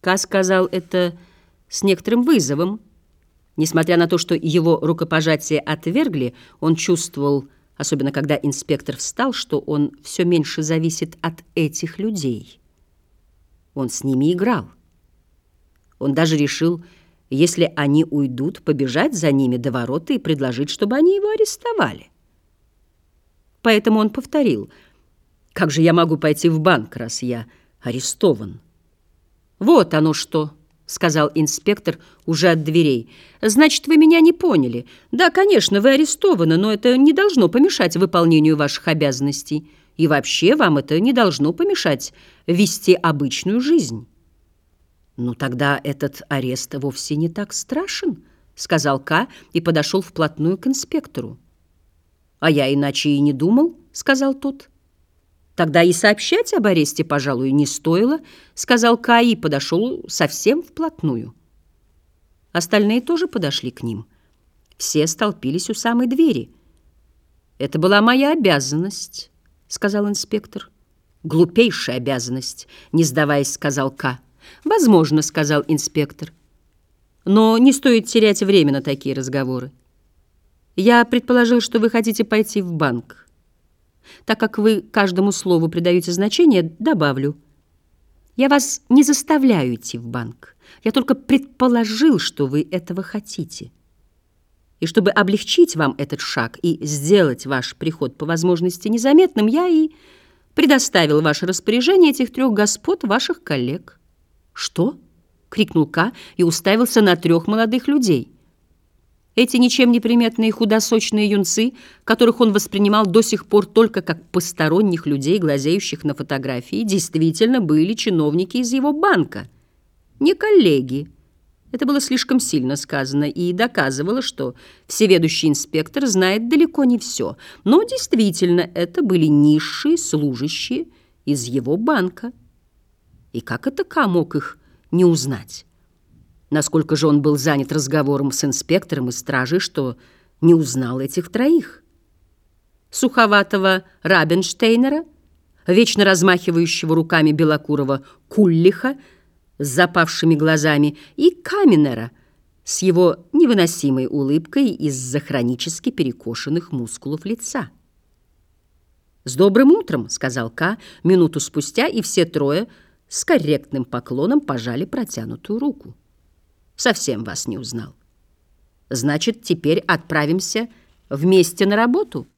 Ка сказал это с некоторым вызовом. Несмотря на то, что его рукопожатие отвергли, он чувствовал, особенно когда инспектор встал, что он все меньше зависит от этих людей. Он с ними играл. Он даже решил, если они уйдут, побежать за ними до ворота и предложить, чтобы они его арестовали. Поэтому он повторил, «Как же я могу пойти в банк, раз я арестован?» «Вот оно что», — сказал инспектор уже от дверей. «Значит, вы меня не поняли. Да, конечно, вы арестованы, но это не должно помешать выполнению ваших обязанностей. И вообще вам это не должно помешать вести обычную жизнь». «Ну, тогда этот арест вовсе не так страшен», — сказал К. и подошел вплотную к инспектору. «А я иначе и не думал», — сказал тот. Тогда и сообщать об аресте, пожалуй, не стоило, сказал Кай и подошел совсем вплотную. Остальные тоже подошли к ним. Все столпились у самой двери. «Это была моя обязанность», — сказал инспектор. «Глупейшая обязанность», — не сдаваясь, сказал К. «Возможно», — сказал инспектор. «Но не стоит терять время на такие разговоры. Я предположил, что вы хотите пойти в банк. Так как вы каждому слову придаете значение, добавлю. Я вас не заставляю идти в банк. Я только предположил, что вы этого хотите. И чтобы облегчить вам этот шаг и сделать ваш приход по возможности незаметным, я и предоставил ваше распоряжение этих трех господ, ваших коллег. «Что?» — крикнул Ка и уставился на трех молодых людей — эти ничем не приметные худосочные юнцы, которых он воспринимал до сих пор только как посторонних людей, глазеющих на фотографии, действительно были чиновники из его банка. Не коллеги. Это было слишком сильно сказано и доказывало, что всеведущий инспектор знает далеко не все. Но действительно, это были низшие служащие из его банка. И как это Ка мог их не узнать? Насколько же он был занят разговором с инспектором и стражей, что не узнал этих троих. Суховатого Рабинштейнера, вечно размахивающего руками белокурого Куллиха с запавшими глазами, и Каменера с его невыносимой улыбкой из-за хронически перекошенных мускулов лица. «С добрым утром!» — сказал Ка минуту спустя, и все трое с корректным поклоном пожали протянутую руку. Совсем вас не узнал. Значит, теперь отправимся вместе на работу?»